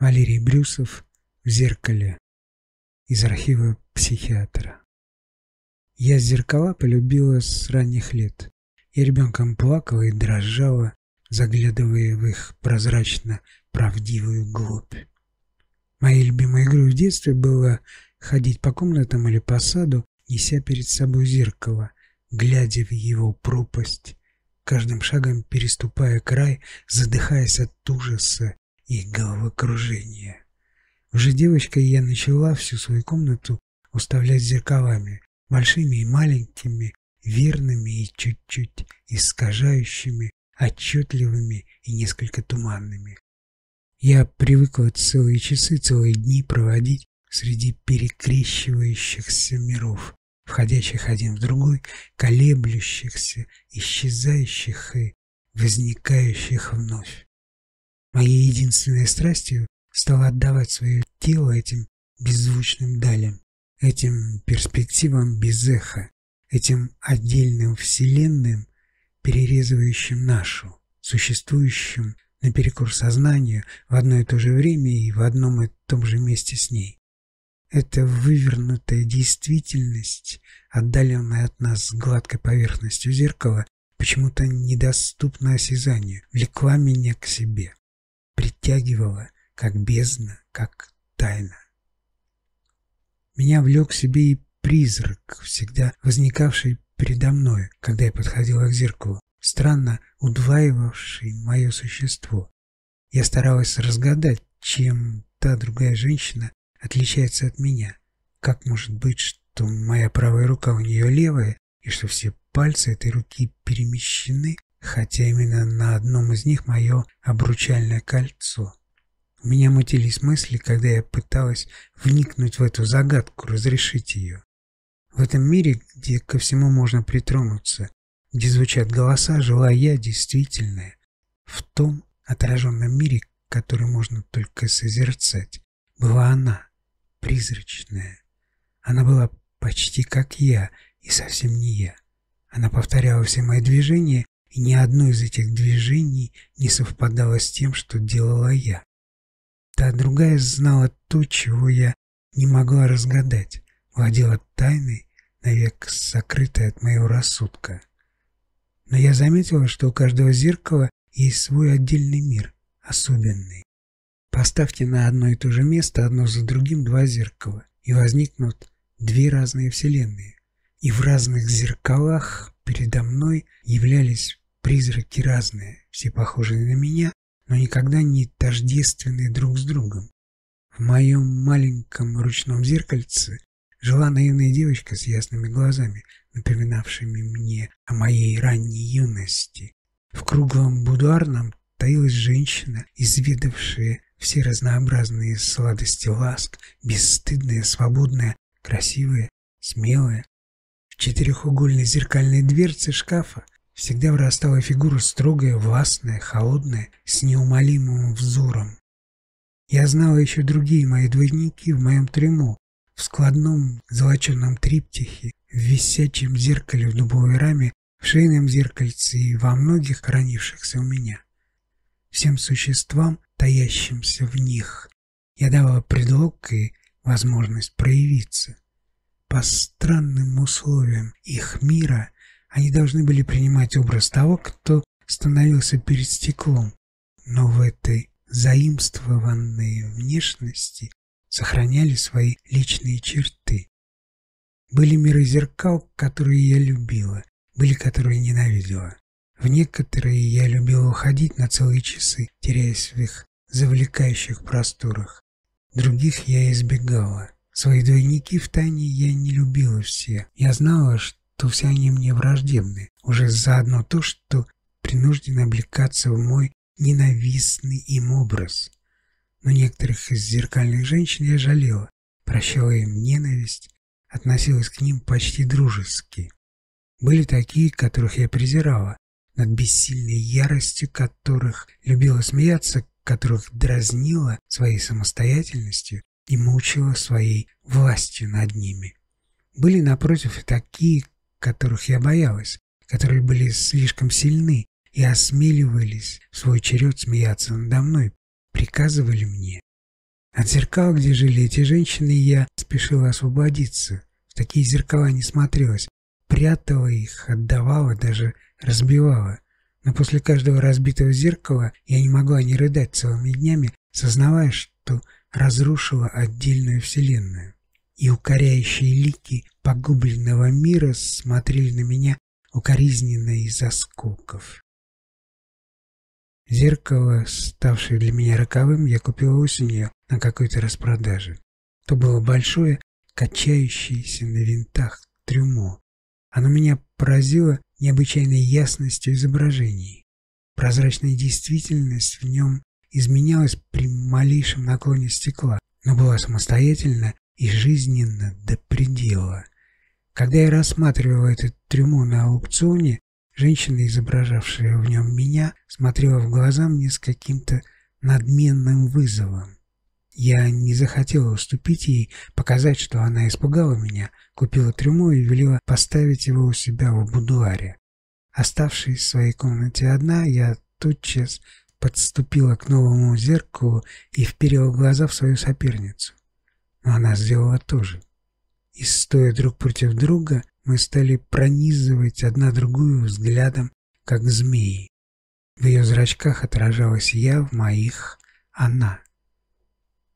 Валерий Брюсов в зеркале из архива психиатра. Я зеркала полюбила с ранних лет. Я ребенком плакала и дрожала, заглядывая в их прозрачно-правдивую глубь. Моей любимой игрой в детстве было ходить по комнатам или по саду, неся перед собой зеркало, глядя в его пропасть, каждым шагом переступая край, задыхаясь от ужаса и головокружения. Уже девочкой я начала всю свою комнату уставлять зеркалами, большими и маленькими, верными и чуть-чуть искажающими, отчетливыми и несколько туманными. Я привыкла целые часы, целые дни проводить среди перекрещивающихся миров, входящих один в другой, колеблющихся, исчезающих и возникающих вновь. Моей единственной страстью стало отдавать свое тело этим беззвучным далям, этим перспективам без эха, этим отдельным вселенным, перерезывающим нашу, существующим наперекор сознанию в одно и то же время и в одном и том же месте с ней. Эта вывернутая действительность, отдаленная от нас гладкой поверхностью зеркала, почему-то недоступна осязанию, влекла меня к себе притягивала, как бездна, как тайна. Меня влек себе и призрак, всегда возникавший передо мной, когда я подходила к зеркалу, странно удваивавший мое существо. Я старалась разгадать, чем та другая женщина отличается от меня. Как может быть, что моя правая рука у нее левая, и что все пальцы этой руки перемещены хотя именно на одном из них мое обручальное кольцо. У меня мутились мысли, когда я пыталась вникнуть в эту загадку, разрешить ее. В этом мире, где ко всему можно притронуться, где звучат голоса, жила я действительная. В том отраженном мире, который можно только созерцать, была она, призрачная. Она была почти как я и совсем не я. Она повторяла все мои движения и ни одно из этих движений не совпадало с тем, что делала я. Та другая знала то, чего я не могла разгадать, владела тайной, навек сокрытой от моего рассудка. Но я заметила, что у каждого зеркала есть свой отдельный мир, особенный. Поставьте на одно и то же место одно за другим два зеркала, и возникнут две разные вселенные. И в разных зеркалах передо мной являлись Призраки разные, все похожие на меня, но никогда не тождественные друг с другом. В моем маленьком ручном зеркальце жила наивная девочка с ясными глазами, напоминавшими мне о моей ранней юности. В круглом будуарном таилась женщина, изведавшая все разнообразные сладости ласк, бесстыдная, свободная, красивая, смелая. В четырехугольной зеркальной дверце шкафа всегда вырастала фигура строгая, властная, холодная, с неумолимым взором. Я знала еще другие мои двойники в моем трюмо, в складном золоченном триптихе, в висячем зеркале в дубовой раме, в шейном зеркальце и во многих хранившихся у меня. Всем существам, таящимся в них, я давала предлог и возможность проявиться. По странным условиям их мира они должны были принимать образ того, кто становился перед стеклом, но в этой заимствованной внешности сохраняли свои личные черты. Были миры зеркал, которые я любила, были, которые ненавидела. В некоторые я любила уходить на целые часы, теряясь в их завлекающих просторах. Других я избегала. Свои двойники в тайне я не любила все. Я знала, что то все они мне враждебны, уже заодно то, что принуждены облекаться в мой ненавистный им образ. Но некоторых из зеркальных женщин я жалела, прощала им ненависть, относилась к ним почти дружески. Были такие, которых я презирала, над бессильной яростью которых любила смеяться, которых дразнила своей самостоятельностью и мучила своей властью над ними. Были, напротив, и такие, которых я боялась, которые были слишком сильны и осмеливались в свой черед смеяться надо мной, приказывали мне, От зеркал, где жили эти женщины, я спешила освободиться. В такие зеркала не смотрелась. Прятала их, отдавала, даже разбивала. Но после каждого разбитого зеркала я не могла не рыдать целыми днями, сознавая, что разрушила отдельную вселенную. И укоряющие лики погубленного мира смотрели на меня укоризненно из осколков. Зеркало, ставшее для меня роковым, я купила осенью на какой-то распродаже. То было большое, качающееся на винтах трюмо. Оно меня поразило необычайной ясностью изображений. Прозрачная действительность в нем изменялась при малейшем наклоне стекла, но была самостоятельна и жизненна до предела. Когда я рассматривал это трюмо на аукционе, женщина, изображавшая в нем меня, смотрела в глаза мне с каким-то надменным вызовом. Я не захотела уступить ей, показать, что она испугала меня, купила трюмо и велела поставить его у себя в будуаре. Оставшись в своей комнате одна, я тотчас подступила к новому зеркалу и вперила глаза в свою соперницу. Она сделала то же. И стоя друг против друга, мы стали пронизывать одна другую взглядом, как змеи. В ее зрачках отражалась я, в моих — она.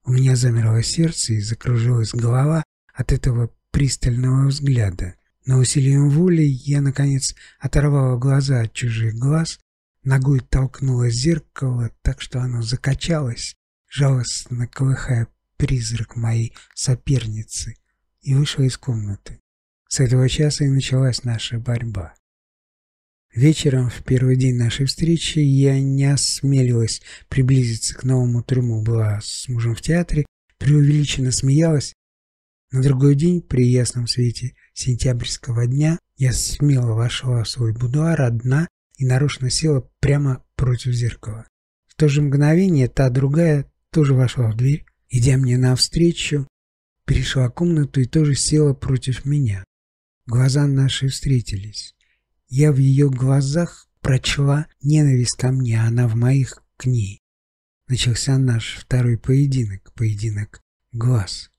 У меня замерло сердце и закружилась голова от этого пристального взгляда. Но усилием воли я, наконец, оторвала глаза от чужих глаз, ногой толкнула зеркало так, что оно закачалось, жалостно колыхая призрак моей соперницы, и вышла из комнаты. С этого часа и началась наша борьба. Вечером, в первый день нашей встречи, я не осмелилась приблизиться к новому трюму. Была с мужем в театре, преувеличенно смеялась. На другой день, при ясном свете сентябрьского дня, я смело вошла в свой будуар одна и нарочно села прямо против зеркала. В то же мгновение та другая тоже вошла в дверь, идя мне навстречу, перешла комнату и тоже села против меня. Глаза наши встретились. Я в ее глазах прочла ненависть ко мне, а она в моих к ней. Начался наш второй поединок, поединок глаз.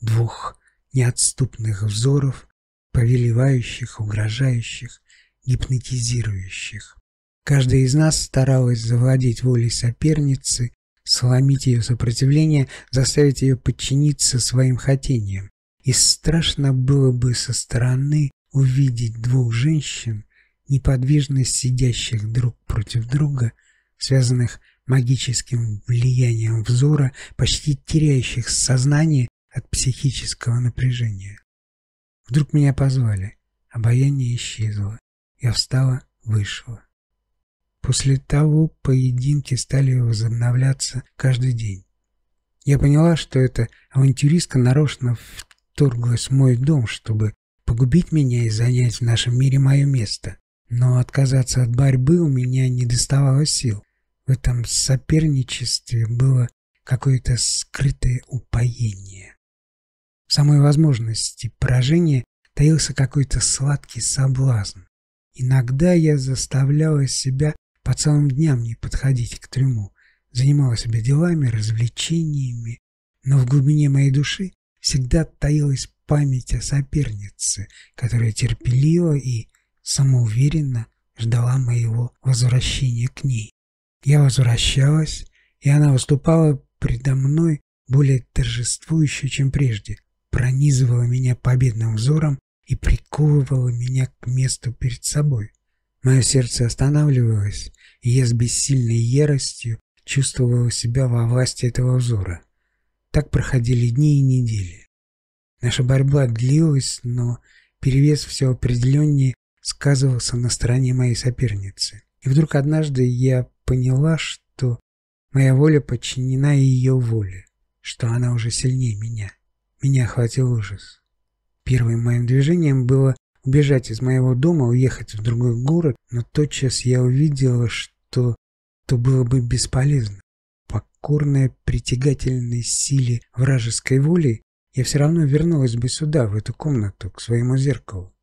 Двух неотступных взоров, повелевающих, угрожающих, гипнотизирующих. Каждая из нас старалась завладеть волей соперницы, сломить ее сопротивление, заставить ее подчиниться своим хотениям. И страшно было бы со стороны увидеть двух женщин, неподвижно сидящих друг против друга, связанных магическим влиянием взора, почти теряющих сознание от психического напряжения. Вдруг меня позвали. Обаяние исчезло. Я встала, вышла. После того поединки стали возобновляться каждый день. Я поняла, что эта авантюристка нарочно вторглась в мой дом, чтобы погубить меня и занять в нашем мире мое место. Но отказаться от борьбы у меня не доставало сил. В этом соперничестве было какое-то скрытое упоение. В самой возможности поражения таился какой-то сладкий соблазн. Иногда я заставляла себя по целым дням не подходить к трюму, занимала себя делами, развлечениями, но в глубине моей души всегда таилась память о сопернице, которая терпеливо и самоуверенно ждала моего возвращения к ней. Я возвращалась, и она выступала предо мной более торжествующе, чем прежде, пронизывала меня победным взором и приковывала меня к месту перед собой. Мое сердце останавливалось, и я с бессильной яростью чувствовала себя во власти этого взора. Так проходили дни и недели. Наша борьба длилась, но перевес все определеннее сказывался на стороне моей соперницы. И вдруг однажды я поняла, что моя воля подчинена ее воле, что она уже сильнее меня. Меня охватил ужас. Первым моим движением было убежать из моего дома, уехать в другой город, но тотчас я увидела, что то было бы бесполезно. Покорная притягательной силе вражеской воли, я все равно вернулась бы сюда, в эту комнату, к своему зеркалу.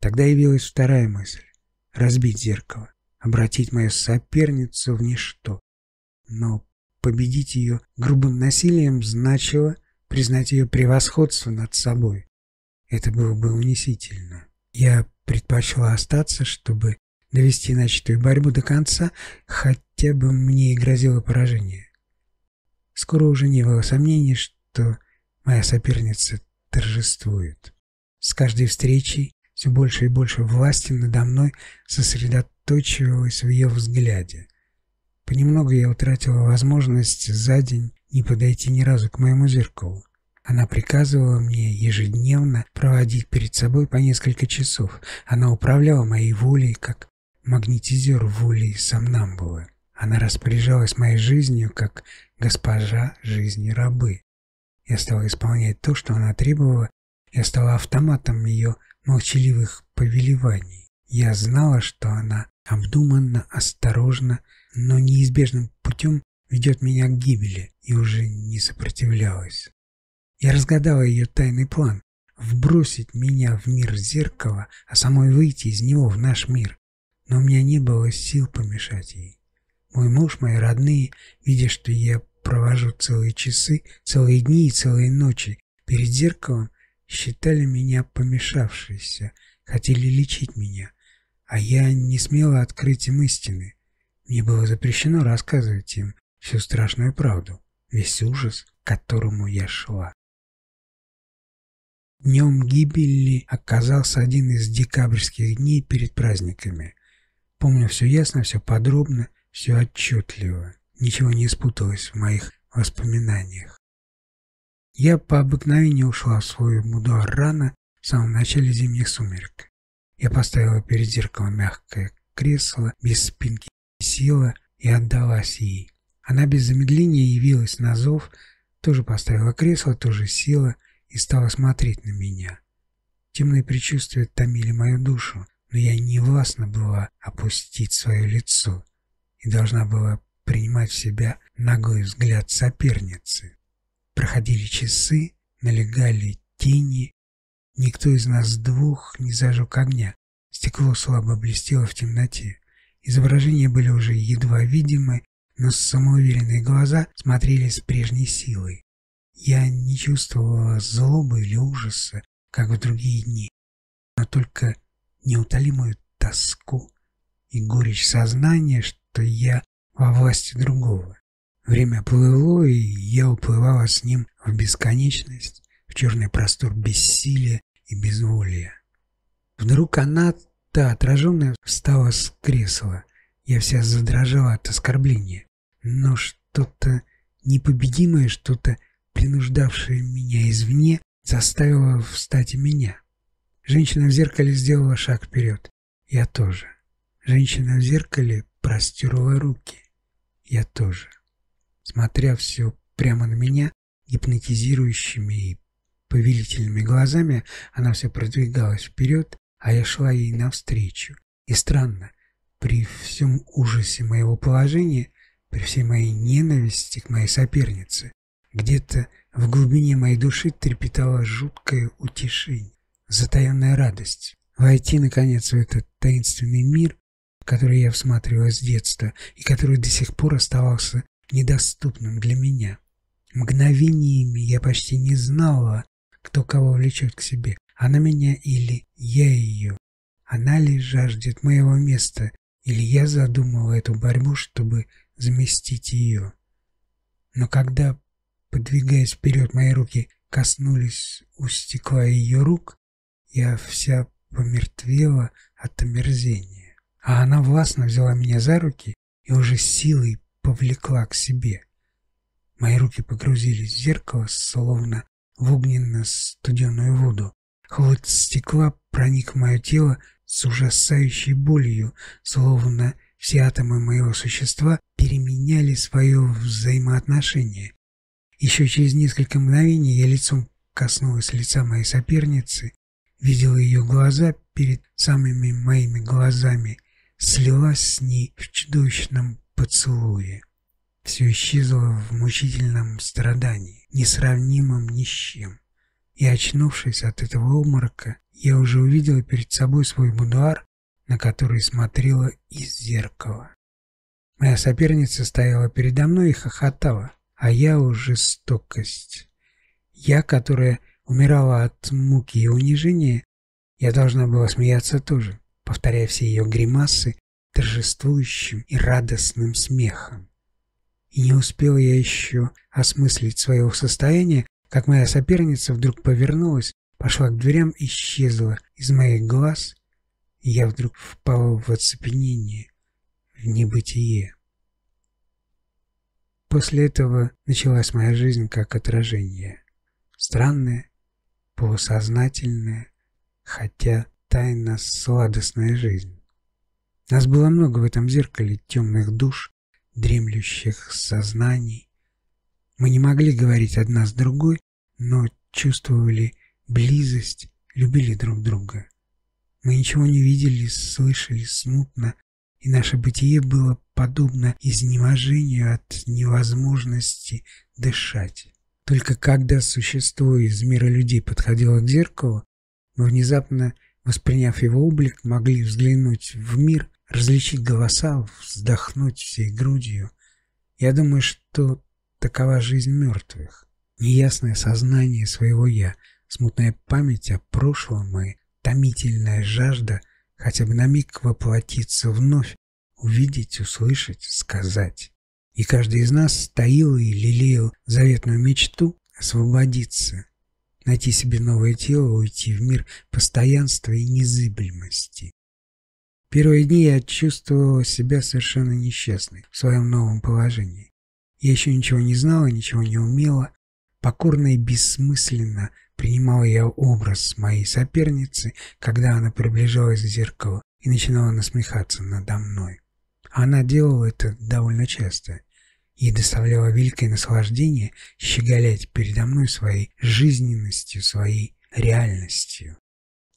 Тогда явилась вторая мысль — разбить зеркало, обратить мою соперницу в ничто. Но победить ее грубым насилием значило признать ее превосходство над собой. Это было бы унизительно. Я предпочла остаться, чтобы довести начатую борьбу до конца, хотя бы мне и грозило поражение. Скоро уже не было сомнений, что моя соперница торжествует. С каждой встречей все больше и больше власти надо мной сосредоточивалось в ее взгляде. Понемногу я утратила возможность за день не подойти ни разу к моему зеркалу. Она приказывала мне ежедневно проводить перед собой по несколько часов. Она управляла моей волей, как магнетизер волей сомнамбулы. Она распоряжалась моей жизнью, как госпожа жизни рабы. Я стала исполнять то, что она требовала, я стала автоматом ее молчаливых повелеваний. Я знала, что она обдуманно, осторожно, но неизбежным путем ведет меня к гибели, и уже не сопротивлялась. Я разгадала ее тайный план — вбросить меня в мир зеркала, а самой выйти из него в наш мир. Но у меня не было сил помешать ей. Мой муж, мои родные, видя, что я провожу целые часы, целые дни и целые ночи перед зеркалом, считали меня помешавшейся, хотели лечить меня, а я не смела открыть им истины. Мне было запрещено рассказывать им всю страшную правду, весь ужас, к которому я шла. Днем гибели оказался один из декабрьских дней перед праздниками. Помню все ясно, все подробно, все отчетливо. Ничего не спуталось в моих воспоминаниях. Я по обыкновению ушла в свой будуар рано, в самом начале зимних сумерек. Я поставила перед зеркалом мягкое кресло, без спинки села и отдалась ей. Она без замедления явилась на зов, тоже поставила кресло, тоже села и стала смотреть на меня. Темные предчувствия томили мою душу, но я не властна была опустить свое лицо и должна была принимать в себя наглый взгляд соперницы. Проходили часы, налегали тени. Никто из нас двух не зажег огня. Стекло слабо блестело в темноте. Изображения были уже едва видимы, но самоуверенные глаза смотрели с прежней силой. Я не чувствовала злобы или ужаса, как в другие дни, но только неутолимую тоску и горечь сознания, что я во власти другого. Время плыло, и я уплывала с ним в бесконечность, в черный простор бессилия и безволия. Вдруг она, та отраженная, встала с кресла. Я вся задрожала от оскорбления. Но что-то непобедимое, что-то принуждавшее меня извне, заставило встать и меня. Женщина в зеркале сделала шаг вперед. Я тоже. Женщина в зеркале простерла руки. Я тоже. Смотря все прямо на меня, гипнотизирующими и повелительными глазами, она все продвигалась вперед, а я шла ей навстречу. И странно, при всем ужасе моего положения, при всей моей ненависти к моей сопернице, где-то в глубине моей души трепетало жуткое утешение, затаенная радость. Войти, наконец, в этот таинственный мир, в который я всматривалась с детства и который до сих пор оставался недоступным для меня. Мгновениями я почти не знала, кто кого влечет к себе, она меня или я ее. Она ли жаждет моего места, или я задумала эту борьбу, чтобы заместить ее. Но когда Подвигаясь вперед, мои руки коснулись у стекла ее рук, я вся помертвела от омерзения. А она властно взяла меня за руки и уже силой повлекла к себе. Мои руки погрузились в зеркало, словно в огненно-студеную воду. Холод стекла проник в мое тело с ужасающей болью, словно все атомы моего существа переменяли свое взаимоотношение. Еще через несколько мгновений я лицом коснулась лица моей соперницы, видела ее глаза перед самыми моими глазами, слилась с ней в чудовищном поцелуе. Все исчезло в мучительном страдании, несравнимом ни с чем. И очнувшись от этого обморока, я уже увидела перед собой свой будуар, на который смотрела из зеркала. Моя соперница стояла передо мной и хохотала, а я у жестокость. Я, которая умирала от муки и унижения, я должна была смеяться тоже, повторяя все ее гримасы торжествующим и радостным смехом. И не успел я еще осмыслить своего состояния, как моя соперница вдруг повернулась, пошла к дверям исчезла из моих глаз, и я вдруг впал в оцепенение, в небытие. После этого началась моя жизнь как отражение. Странная, полусознательная, хотя тайно сладостная жизнь. Нас было много в этом зеркале темных душ, дремлющих сознаний. Мы не могли говорить одна с другой, но чувствовали близость, любили друг друга. Мы ничего не видели, слышали смутно, и наше бытие было подобно изнеможению от невозможности дышать. Только когда существо из мира людей подходило к зеркалу, мы внезапно, восприняв его облик, могли взглянуть в мир различить голоса, вздохнуть всей грудью. Я думаю, что такова жизнь мертвых. Неясное сознание своего «я», смутная память о прошлом и томительная жажда хотя бы на миг воплотиться вновь, увидеть, услышать, сказать. И каждый из нас стоил и лелеял заветную мечту освободиться, найти себе новое тело, уйти в мир постоянства и незыблемости. Первые дни я чувствовала себя совершенно несчастной в своем новом положении. Я еще ничего не знала, ничего не умела. Покорно и бессмысленно принимала я образ моей соперницы, когда она приближалась к зеркалу и начинала насмехаться надо мной. Она делала это довольно часто. и доставляло великое наслаждение щеголять передо мной своей жизненностью, своей реальностью.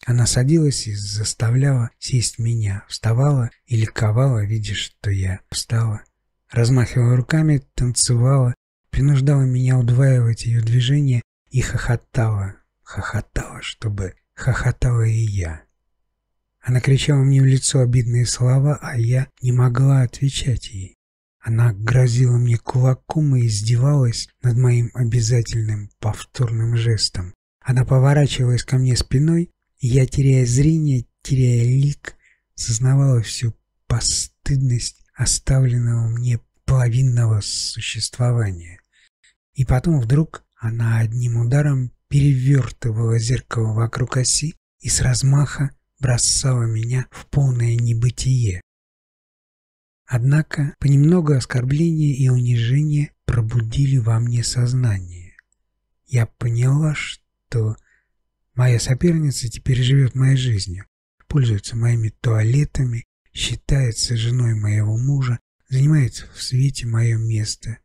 Она садилась и заставляла сесть меня, вставала и ликовала, видя, что я встала. Размахивала руками, танцевала, принуждала меня удваивать ее движения и хохотала, хохотала, чтобы хохотала и я. Она кричала мне в лицо обидные слова, а я не могла отвечать ей. Она грозила мне кулаком и издевалась над моим обязательным повторным жестом. Она поворачивалась ко мне спиной я, теряя зрение, теряя лик, сознавала всю постыдность оставленного мне половинного существования. И потом вдруг она одним ударом перевертывала зеркало вокруг оси и с размаха бросала меня в полное небытие. Однако понемногу оскорбления и унижения пробудили во мне сознание. Я поняла, что Моя соперница теперь живет моей жизнью, пользуется моими туалетами, считается женой моего мужа, занимает в свете мое место.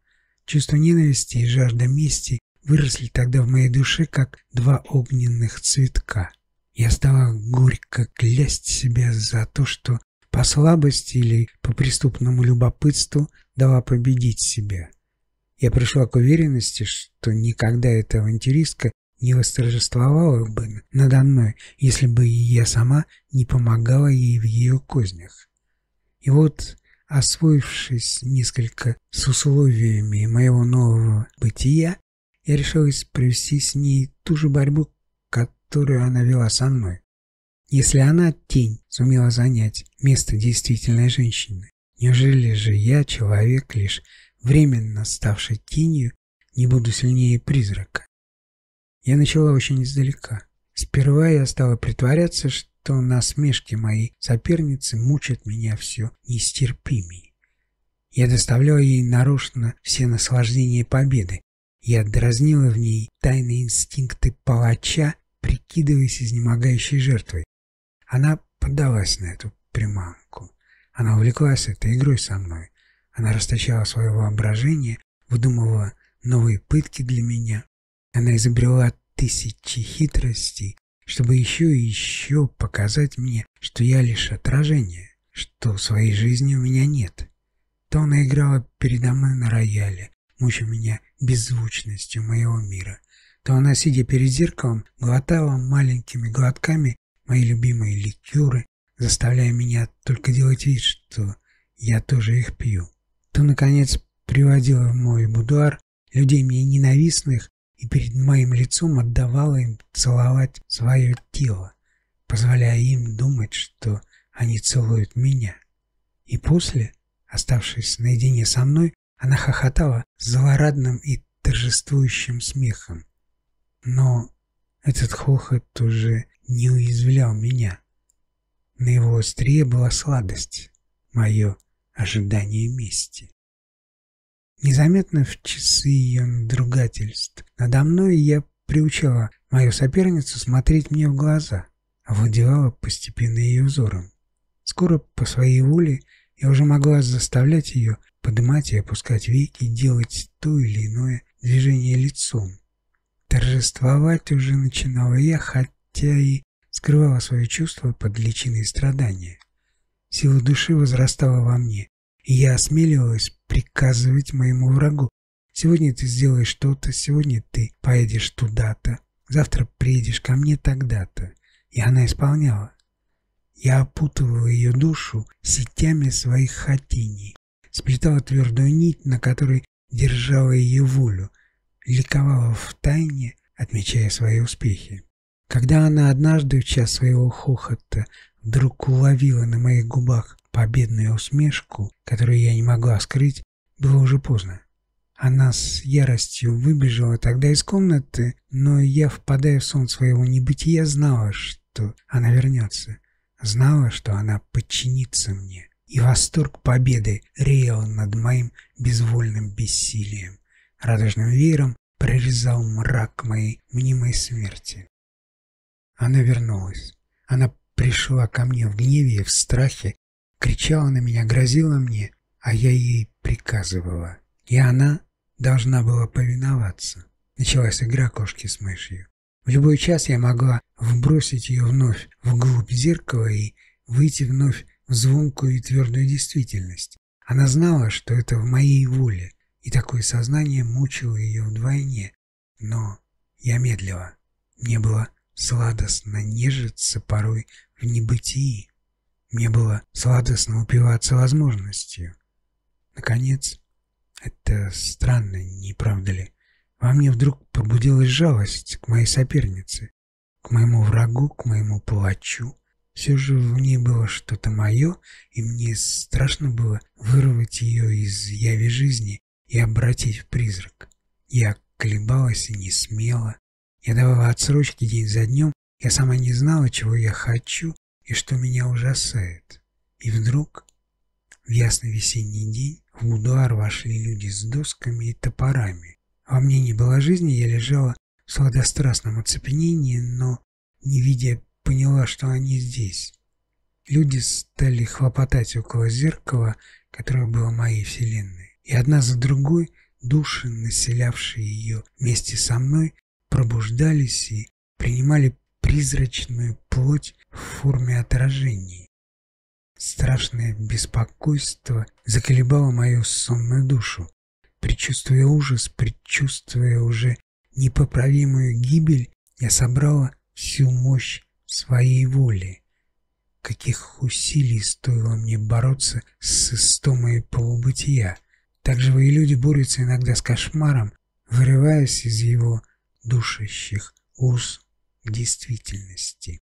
Чувство ненависти и жажда мести выросли тогда в моей душе, как два огненных цветка. Я стала горько клясть себя за то, что по слабости или по преступному любопытству дала победить себя. Я пришла к уверенности, что никогда эта авантюристка не восторжествовала бы надо мной, если бы я сама не помогала ей в ее кознях. И вот, освоившись несколько с условиями моего нового бытия, я решилась провести с ней ту же борьбу, которую она вела со мной. Если она, тень, сумела занять место действительной женщины, неужели же я, человек, лишь временно ставший тенью, не буду сильнее призрака? Я начала очень издалека. Сперва я стала притворяться, что насмешки моей соперницы мучат меня все нестерпимее. Я доставляла ей нарочно все наслаждения победы. Я дразнила в ней тайные инстинкты палача, прикидываясь изнемогающей жертвой. Она поддалась на эту приманку. Она увлеклась этой игрой со мной. Она расточала свое воображение, выдумывала новые пытки для меня. Она изобрела тысячи хитростей, чтобы еще и еще показать мне, что я лишь отражение, что своей жизни у меня нет. То она играла передо мной на рояле, мучая меня беззвучностью моего мира, то она, сидя перед зеркалом, глотала маленькими глотками мои любимые ликеры, заставляя меня только делать вид, что я тоже их пью. то, наконец, приводила в мой будуар людей мне ненавистных и перед моим лицом отдавала им целовать свое тело, позволяя им думать, что они целуют меня. И после, оставшись наедине со мной, она хохотала злорадным и торжествующим смехом. Но этот хохот уже не уязвлял меня. На его острие была сладость, мое ожидание мести. Незаметно в часы ее надругательств надо мной я приучала мою соперницу смотреть мне в глаза, овладевала постепенно ее взором. Скоро по своей воле я уже могла заставлять ее поднимать и опускать веки, делать то или иное движение лицом. Торжествовать уже начинала я, хотя и скрывала свои чувства под личиной страдания. Сила души возрастала во мне, и я осмеливалась приказывать моему врагу. Сегодня ты сделаешь что-то, сегодня ты поедешь туда-то, завтра приедешь ко мне тогда-то. И она исполняла. Я опутывала ее душу сетями своих хотений, сплетала твердую нить, на которой держала ее волю, ликовала в тайне, отмечая свои успехи. Когда она однажды в час своего хохота вдруг уловила на моих губах победную усмешку, которую я не могла скрыть, было уже поздно. Она с яростью выбежала тогда из комнаты, но я, впадая в сон своего небытия, знала, что она вернется. Знала, что она подчинится мне. И восторг победы реял над моим безвольным бессилием. Радужным веером прорезал мрак моей мнимой смерти. Она вернулась. Она пришла ко мне в гневе и в страхе, кричала на меня, грозила мне, а я ей приказывала. И она должна была повиноваться. Началась игра кошки с мышью. В любой час я могла вбросить ее вновь вглубь зеркала и выйти вновь звонкую и твердую действительность. Она знала, что это в моей воле, и такое сознание мучило ее вдвойне. Но я медлила. Мне было сладостно нежиться порой в небытии. Мне было сладостно упиваться возможностью. Наконец, это странно, не правда ли? Во мне вдруг пробудилась жалость к моей сопернице, к моему врагу, к моему плачу. Все же в ней было что-то мое, и мне страшно было вырвать ее из яви жизни и обратить в призрак. Я колебалась и не смела. Я давала отсрочки день за днем, я сама не знала, чего я хочу и что меня ужасает. И вдруг, в ясный весенний день, в будуар вошли люди с досками и топорами. Во мне не было жизни, я лежала в сладострастном оцепенении, но, не видя, поняла, что они здесь. Люди стали хлопотать около зеркала, которое было моей вселенной. И одна за другой души, населявшие ее вместе со мной, пробуждались и принимали призрачную плоть в форме отражений. Страшное беспокойство заколебало мою сонную душу. Предчувствуя ужас, предчувствуя уже непоправимую гибель, я собрала всю мощь своей воли. Каких усилий стоило мне бороться с истомой полубытия. Так живые люди борются иногда с кошмаром, вырываясь из его душащих уз действительности.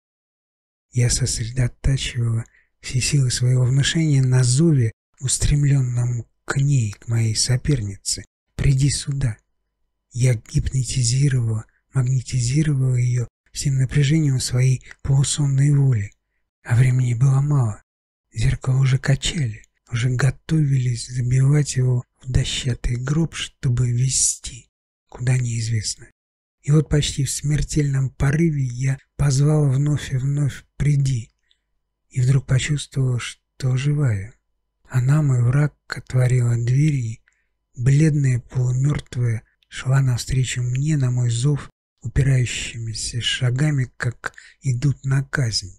Я сосредотачивала все силы своего внушения на зове, устремленном к ней, к моей сопернице. «Приди сюда». Я гипнотизировала, магнетизировала ее всем напряжением своей полусонной воли. А времени было мало. Зеркало уже качали, уже готовились забивать его в дощатый гроб, чтобы вести, куда неизвестно. И вот почти в смертельном порыве я позвала вновь и вновь «приди», и вдруг почувствовала, что живая. Она, мой враг, отворила дверь и, бледная, полумертвая, шла навстречу мне на мой зов упирающимися шагами, как идут на казнь.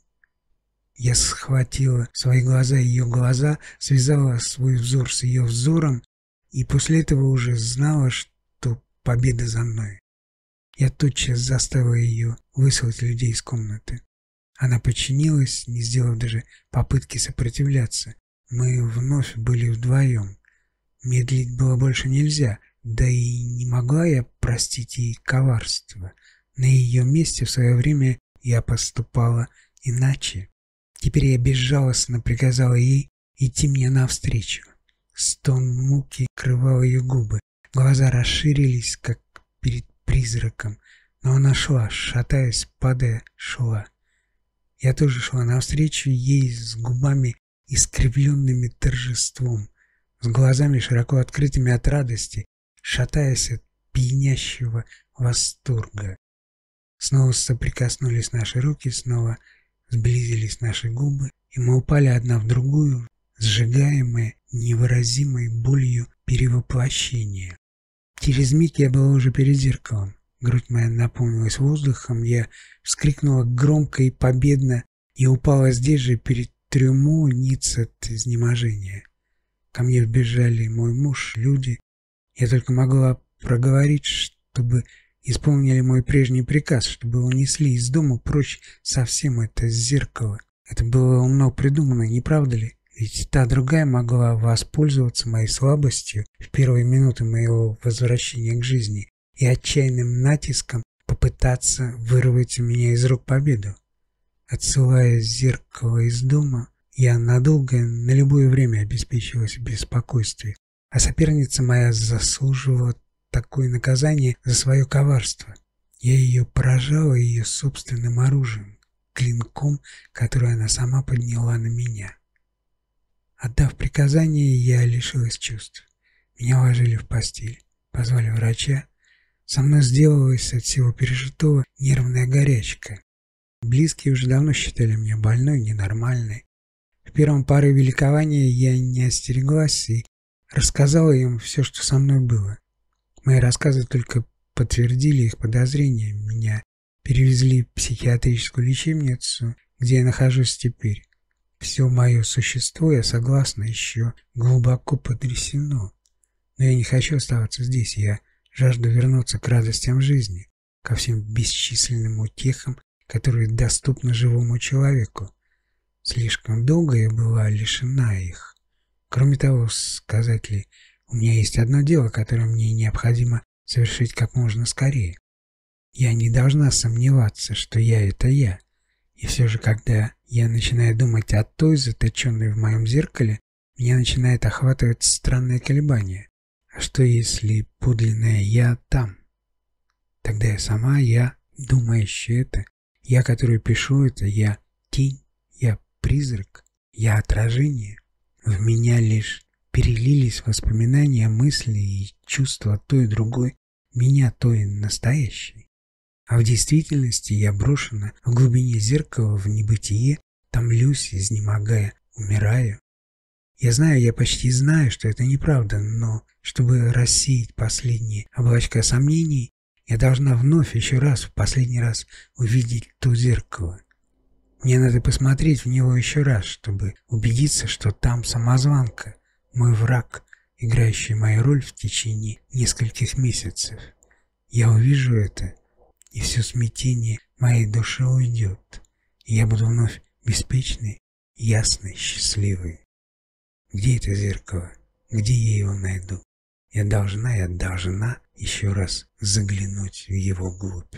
Я схватила свои глаза ее глаза, связала свой взор с ее взором, и после этого уже знала, что победа за мной. Я тотчас заставила ее выслать людей из комнаты. Она подчинилась, не сделав даже попытки сопротивляться. Мы вновь были вдвоем. Медлить было больше нельзя, да и не могла я простить ей коварство. На ее месте в свое время я поступала иначе. Теперь я безжалостно приказала ей идти мне навстречу. Стон муки крывал ее губы, глаза расширились, как перед призраком, но она шла, шатаясь, падая, шла. Я тоже шла навстречу ей с губами искривленными торжеством, с глазами широко открытыми от радости, шатаясь от пьянящего восторга. Снова соприкоснулись наши руки, снова сблизились наши губы, и мы упали одна в другую, сжигаемые невыразимой болью перевоплощения. Через миг я была уже перед зеркалом. Грудь моя наполнилась воздухом, я вскрикнула громко и победно и упала здесь же перед трюму ниц от изнеможения. Ко мне вбежали мой муж, люди. Я только могла проговорить, чтобы исполнили мой прежний приказ, чтобы унесли из дома прочь совсем это зеркало. Это было умно придумано, не правда ли? Ведь та другая могла воспользоваться моей слабостью в первые минуты моего возвращения к жизни и отчаянным натиском попытаться вырвать у меня из рук победу. Отсылая зеркало из дома, я надолго, на любое время обеспечивала себе спокойствие, а соперница моя заслуживала такое наказание за свое коварство. Я ее поражала ее собственным оружием, клинком, который она сама подняла на меня. Отдав приказание, я лишилась чувств. Меня уложили в постель, позвали врача. Со мной сделалась от всего пережитого нервная горячка. Близкие уже давно считали меня больной, ненормальной. В первом порыве ликования я не остереглась и рассказала им все, что со мной было. Мои рассказы только подтвердили их подозрения. Меня перевезли в психиатрическую лечебницу, где я нахожусь теперь. Все мое существо, я согласна, еще глубоко потрясено. Но я не хочу оставаться здесь, я жажду вернуться к радостям жизни, ко всем бесчисленным утехам, которые доступны живому человеку. Слишком долго я была лишена их. Кроме того, сказать ли, у меня есть одно дело, которое мне необходимо совершить как можно скорее. Я не должна сомневаться, что я — это я. И все же, когда я начинаю думать о той, заточенной в моем зеркале, меня начинает охватывать странное колебание. А что если подлинное «я» там? Тогда я сама «я», думающая это, я, который пишу это, я тень, я призрак, я отражение. В меня лишь перелились воспоминания, мысли и чувства той и другой, меня той настоящей. А в действительности я брошена в глубине зеркала в небытие, томлюсь, изнемогая, умираю. Я знаю, я почти знаю, что это неправда, но чтобы рассеять последние облачка сомнений, я должна вновь еще раз, в последний раз увидеть то зеркало. Мне надо посмотреть в него еще раз, чтобы убедиться, что там самозванка, мой враг, играющий мою роль в течение нескольких месяцев. Я увижу это, и все смятение моей души уйдет, и я буду вновь беспечный, ясный, счастливый. Где это зеркало? Где я его найду? Я должна, я должна еще раз заглянуть в его глубь.